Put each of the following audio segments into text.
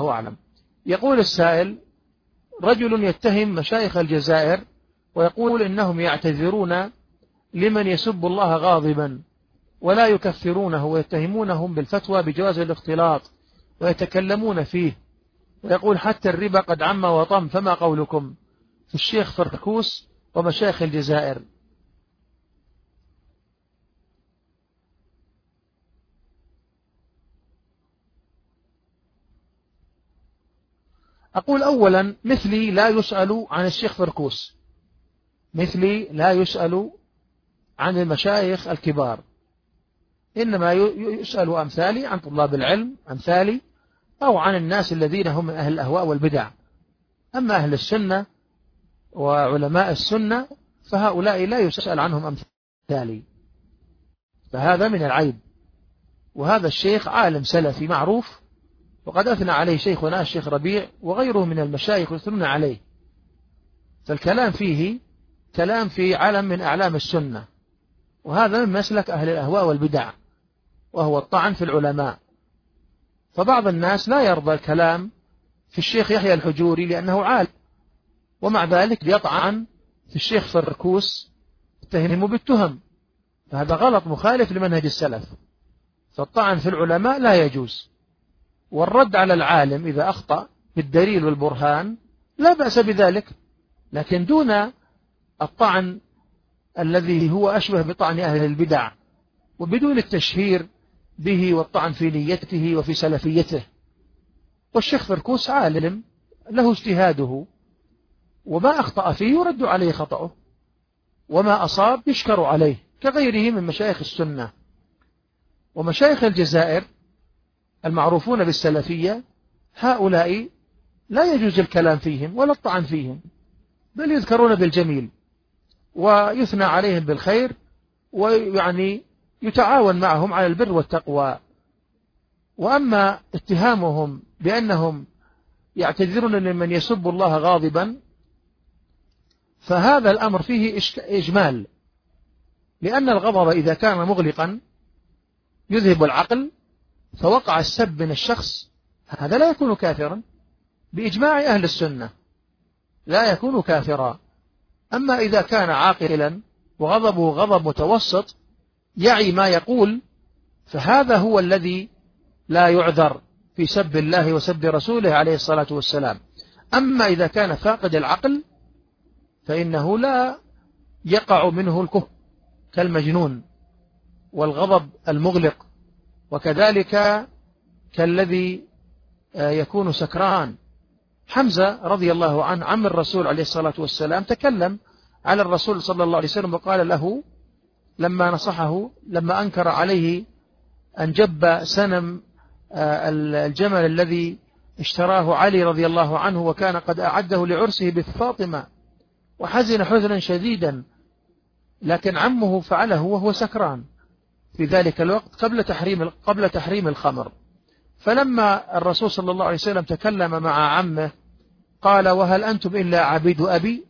أعلم. يقول السائل رجل يتهم مشايخ الجزائر ويقول إنهم يعتذرون لمن يسب الله غاضبا ولا يكفرونه ويتهمونهم بالفتوى بجواز الاختلاط ويتكلمون فيه. ويقول حتى الربا قد عم وطم فما قولكم؟ في الشيخ فركوس ومشايخ الجزائر. أقول أولا مثلي لا يسأل عن الشيخ فركوس. مثلي لا يسأل عن المشايخ الكبار. إنما يسأل أمثالي عن طلاب العلم أمثالي أو عن الناس الذين هم من أهل الأهواء والبدع. أما أهل السنة وعلماء السنة فهؤلاء لا يسأل عنهم أمثالي. فهذا من العيب. وهذا الشيخ عالم سلفي معروف وقد أثنى عليه شيخنا الشيخ ربيع وغيره من المشايخ يثنون عليه. فالكلام فيه كلام في علم من أعلام السنة وهذا من مسلك أهل الأهواء والبدع وهو الطعن في العلماء. فبعض الناس لا يرضى الكلام في الشيخ يحيى الحجوري لأنه عالم ومع ذلك يطعن في الشيخ فركوس اتهمه بالتهم. فهذا غلط مخالف لمنهج السلف. فالطعن في العلماء لا يجوز. والرد على العالم إذا أخطأ بالدليل والبرهان لا بأس بذلك لكن دون الطعن الذي هو أشبه بطعن أهل البدع وبدون التشهير به والطعن في نيته وفي سلفيته. والشيخ فركوس عالم له اجتهاده وما أخطأ فيه يرد عليه خطأه وما أصاب يشكر عليه كغيره من مشايخ السنة. ومشايخ الجزائر المعروفون بالسلفية هؤلاء لا يجوز الكلام فيهم ولا الطعن فيهم بل يذكرون بالجميل ويثنى عليهم بالخير ويعني يتعاون معهم على البر والتقوى. وأما اتهامهم بأنهم يعتذرون لمن يسب الله غاضبا فهذا الأمر فيه إجمال لأن الغضب إذا كان مغلقا يذهب العقل فوقع السب من الشخص هذا لا يكون كافرا. بإجماع أهل السنة لا يكون كافرا. أما إذا كان عاقلا وغضبه غضب متوسط يعي ما يقول فهذا هو الذي لا يعذر في سب الله وسب رسوله عليه الصلاة والسلام. أما إذا كان فاقد العقل فإنه لا يقع منه الكفر كالمجنون والغضب المغلق. وكذلك كالذي آه، يكون سكران. حمزة رضي الله عنه عم الرسول عليه الصلاة والسلام تكلم على الرسول صلى الله عليه وسلم وقال له لما نصحه لما أنكر عليه أن جب سنم آه، الجمل الذي اشتراه علي رضي الله عنه وكان قد أعده لعرسه بفاطمة وحزن حزنا شديدا لكن عمه فعله وهو سكران. في ذلك الوقت قبل تحريم قبل تحريم الخمر. فلما الرسول صلى الله عليه وسلم تكلم مع عمه قال وهل أنتم إلا عبيد أبي؟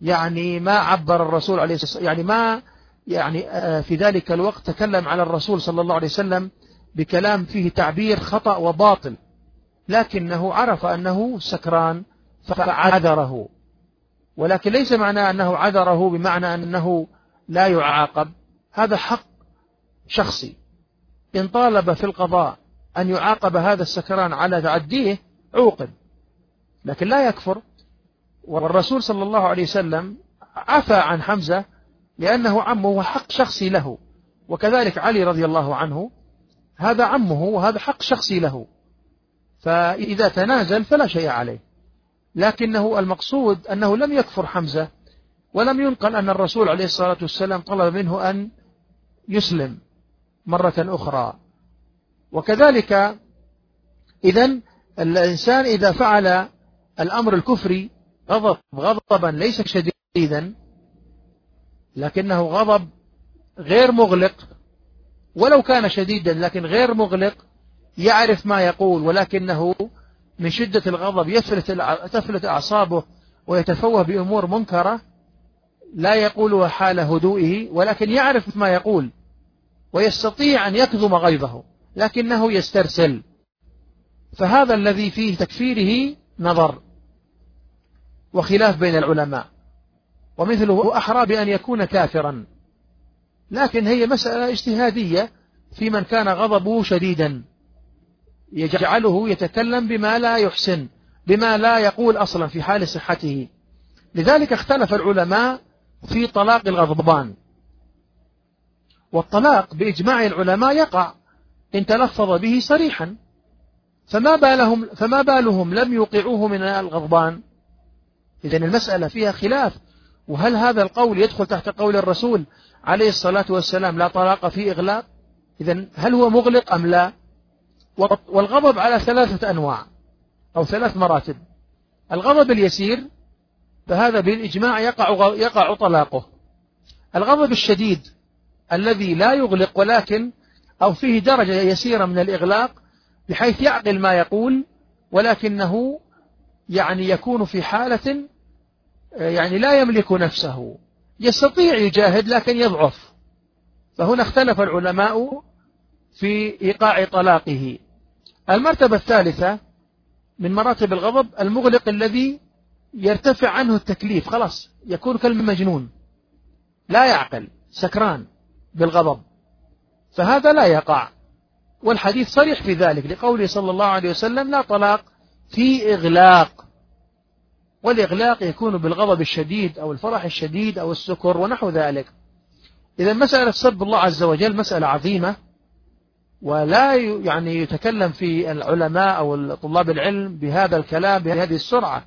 يعني ما عبر الرسول عليه الصلاة يعني ما يعني آه، في ذلك الوقت تكلم على الرسول صلى الله عليه وسلم بكلام فيه تعبير خطأ وباطل لكنه عرف أنه سكران فعذره. ولكن ليس معنى أنه عذره بمعنى أنه لا يعاقب. هذا حق شخصي. إن طالب في القضاء أن يعاقب هذا السكران على تعديه عوقب. لكن لا يكفر. والرسول صلى الله عليه وسلم عفى عن حمزة لأنه عمه وحق شخصي له. وكذلك علي رضي الله عنه هذا عمه وهذا حق شخصي له. فإذا تنازل فلا شيء عليه. لكنه المقصود أنه لم يكفر حمزة ولم ينقل أن الرسول عليه الصلاة والسلام طلب منه أن يسلم. مرة أخرى. وكذلك إذا الإنسان إذا فعل الأمر الكفري غضب غضبا ليس شديدا لكنه غضب غير مغلق ولو كان شديدا لكن غير مغلق يعرف ما يقول ولكنه من شدة الغضب يفلت تفلت أعصابه ويتفوه بأمور منكرة لا يقولها حال هدوئه ولكن يعرف ما يقول. ويستطيع أن يكظم غيظه لكنه يسترسل. فهذا الذي فيه تكفيره نظر وخلاف بين العلماء ومثله أحرى بأن يكون كافرا. لكن هي مسألة اجتهادية في من كان غضبه شديدا. يجعله يتكلم بما لا يحسن بما لا يقول أصلا في حال صحته. لذلك اختلف العلماء في طلاق الغضبان. والطلاق بإجماع العلماء يقع. إن تلفظ به صريحا. فما بالهم, فما بالهم لم يوقعوه من الغضبان. إذا المسألة فيها خلاف. وهل هذا القول يدخل تحت قول الرسول عليه الصلاة والسلام لا طلاق في إغلاق؟ إذا هل هو مغلق أم لا؟ والغضب على ثلاثة أنواع أو ثلاث مراتب. الغضب اليسير فهذا بالإجماع يقع, يقع طلاقه. الغضب الشديد الذي لا يغلق ولكن أو فيه درجة يسيرة من الإغلاق بحيث يعقل ما يقول ولكنه يعني يكون في حالة يعني لا يملك نفسه. يستطيع يجاهد لكن يضعف. فهنا اختلف العلماء في إيقاع طلاقه. المرتبة الثالثة من مراتب الغضب المغلق الذي يرتفع عنه التكليف خلاص يكون كالمجنون. لا يعقل سكران. بالغضب. فهذا لا يقع. والحديث صريح في ذلك لقوله صلى الله عليه وسلم لا طلاق في إغلاق. والإغلاق يكون بالغضب الشديد أو الفرح الشديد أو السكر ونحو ذلك. إذا مسألة سب الله عز وجل مسألة عظيمة ولا يعني يتكلم في العلماء أو طلاب العلم بهذا الكلام بهذه السرعة.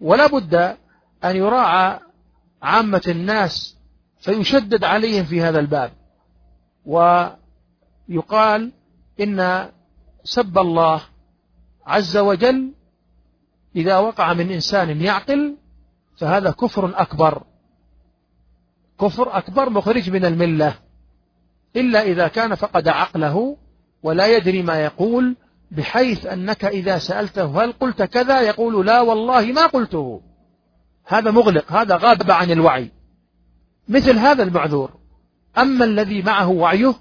ولا بد أن يراعى عامة الناس فيشدد عليهم في هذا الباب. ويقال إن سب الله عز وجل إذا وقع من إنسان يعقل فهذا كفر أكبر. كفر أكبر مخرج من الملة. إلا إذا كان فقد عقله ولا يدري ما يقول بحيث أنك إذا سألته هل قلت كذا يقول لا والله ما قلته. هذا مغلق هذا غاب عن الوعي. مثل هذا المعذور. أما الذي معه وعيه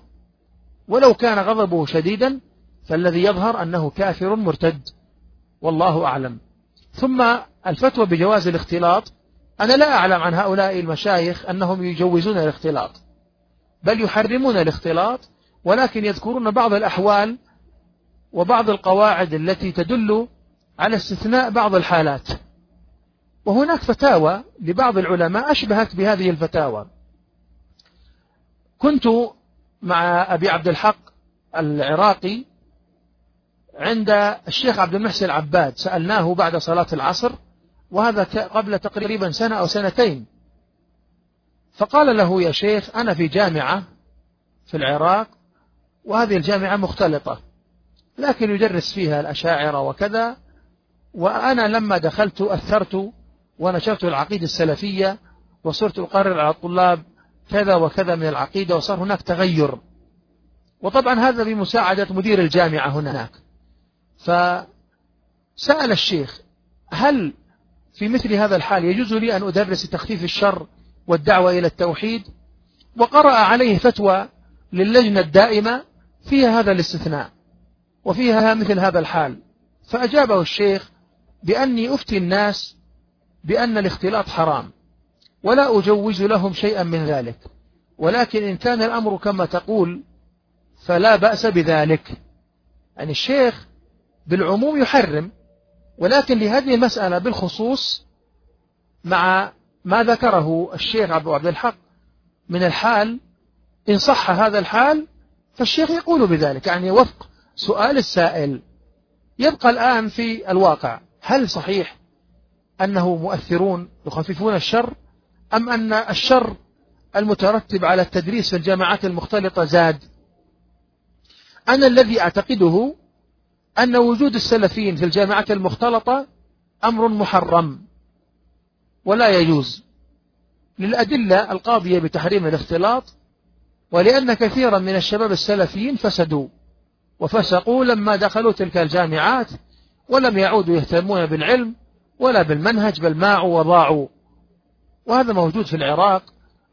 ولو كان غضبه شديدا فالذي يظهر أنه كافر مرتد. والله أعلم. ثم الفتوى بجواز الاختلاط. أنا لا أعلم عن هؤلاء المشايخ أنهم يجوزون الاختلاط بل يحرمون الاختلاط ولكن يذكرون بعض الأحوال وبعض القواعد التي تدل على استثناء بعض الحالات. وهناك فتاوى لبعض العلماء أشبهت بهذه الفتاوى. كنت مع أبي عبد الحق العراقي عند الشيخ عبد المحسن العباد. سألناه بعد صلاة العصر وهذا قبل تقريبا سنة أو سنتين. فقال له يا شيخ أنا في جامعة في العراق وهذه الجامعة مختلطة لكن يدرس فيها الأشاعرة وكذا وأنا لما دخلت أثرت ونشرت العقيدة السلفية وصرت أقرر على الطلاب كذا وكذا من العقيدة وصار هناك تغير. وطبعا هذا بمساعدة مدير الجامعة هناك. فسأل الشيخ هل في مثل هذا الحال يجوز لي أن أدرس تخفيف الشر والدعوة إلى التوحيد؟ وقرأ عليه فتوى للجنة الدائمة فيها هذا الاستثناء وفيها مثل هذا الحال. فأجابه الشيخ بأني أفتي الناس بأن الاختلاط حرام ولا أجوز لهم شيئا من ذلك. ولكن إن كان الأمر كما تقول فلا بأس بذلك. يعني الشيخ بالعموم يحرم ولكن لهذه المسألة بالخصوص مع ما ذكره الشيخ عبد عبد الحق من الحال إن صح هذا الحال فالشيخ يقول بذلك. يعني وفق سؤال السائل يبقى الآن في الواقع هل صحيح أنه مؤثرون يخففون الشر أم أن الشر المترتب على التدريس في الجامعات المختلطة زاد؟ أنا الذي أعتقده أن وجود السلفيين في الجامعات المختلطة أمر محرم ولا يجوز. للأدلة القاضية بتحريم الاختلاط ولأن كثيرا من الشباب السلفيين فسدوا وفسقوا لما دخلوا تلك الجامعات ولم يعودوا يهتمون بالعلم ولا بالمنهج بل ماعوا وضاعوا وهذا موجود في العراق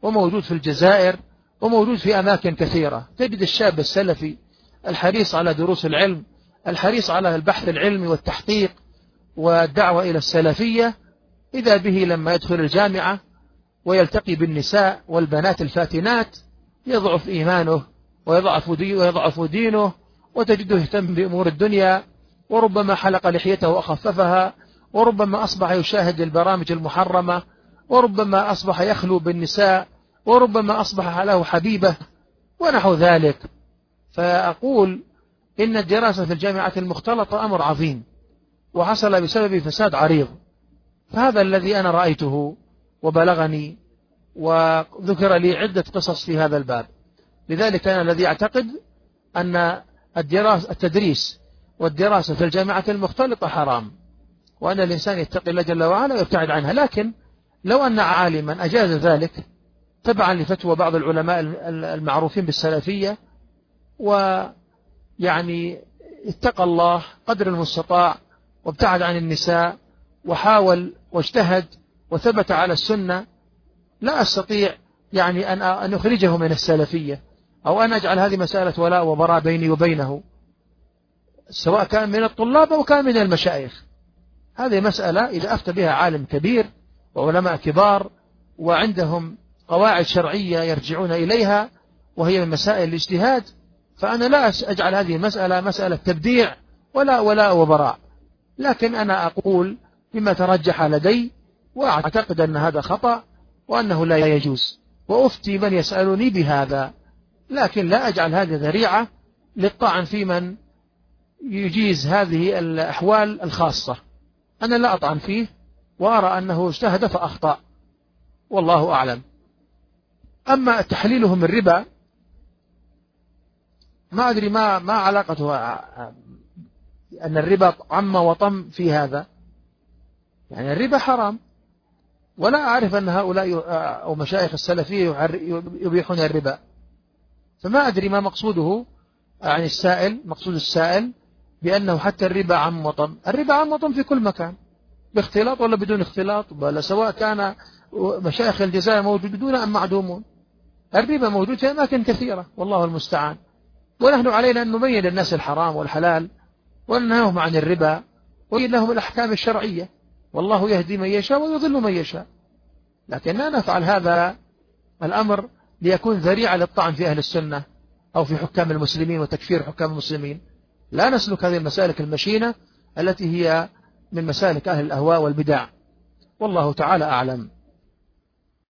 وموجود في الجزائر وموجود في أماكن كثيرة. تجد الشاب السلفي الحريص على دروس العلم الحريص على البحث العلمي والتحقيق والدعوة إلى السلفية إذا به لما يدخل الجامعة ويلتقي بالنساء والبنات الفاتنات يضعف إيمانه ويضعف, ويضعف دينه وتجده يهتم بأمور الدنيا وربما حلق لحيته وأخففها وربما أصبح يشاهد البرامج المحرمة وربما أصبح يخلو بالنساء وربما أصبح له حبيبة ونحو ذلك. فأقول إن الدراسة في الجامعة المختلطة أمر عظيم وحصل بسبب فساد عريض. فهذا الذي أنا رأيته وبلغني وذكر لي عدة قصص في هذا الباب. لذلك أنا الذي أعتقد أن الدراسة التدريس والدراسة في الجامعة المختلطة حرام. وأن الإنسان يتقي الله جل وعلا ويبتعد عنها. لكن لو أن عالما أجاز ذلك تبعا لفتوى بعض العلماء المعروفين بالسلفية ويعني اتقى الله قدر المستطاع وابتعد عن النساء وحاول واجتهد وثبت على السنة لا أستطيع يعني أن أن أخرجه من السلفية أو أن أجعل هذه مسألة ولاء وبراء بيني وبينه سواء كان من الطلاب أو كان من المشايخ. هذه مسألة إذا أفتى بها عالم كبير وعلماء كبار وعندهم قواعد شرعية يرجعون إليها وهي من مسائل الاجتهاد فأنا لا أجعل هذه المسألة مسألة تبديع ولا ولاء وبراء. لكن أنا أقول بما ترجح لدي وأعتقد أن هذا خطأ وأنه لا يجوز. وأفتي من يسألني بهذا لكن لا أجعل هذه ذريعة للطعن في من يجيز هذه الأحوال الخاصة. أنا لا أطعن فيه وأرى أنه اجتهد فأخطأ والله أعلم. أما تحليلهم الربا ما أدري ما ما علاقته أن الربا عم وطم في هذا. يعني الربا حرام. ولا أعرف أن هؤلاء أو مشايخ السلفية يبيحون الربا. فما أدري ما مقصوده عن السائل مقصود السائل. بأنه حتى الربا عم وطم الربا عم وطم في كل مكان. باختلاط ولا بدون اختلاط؟ ولا سواء كان مشايخ الجزائر موجودون أم معدومون. الربا موجود في أماكن كثيرة والله المستعان. ونحن علينا أن نبين للناس الحرام والحلال وننهاهم عن الربا وإن لهم الأحكام الشرعية. والله يهدي من يشاء ويضل من يشاء. لكن لا نفعل هذا الأمر ليكون ذريعة للطعن في أهل السنة أو في حكام المسلمين وتكفير حكام المسلمين. لا نسلك هذه المسالك المشينة التي هي من مسالك أهل الأهواء والبدع. والله تعالى أعلم.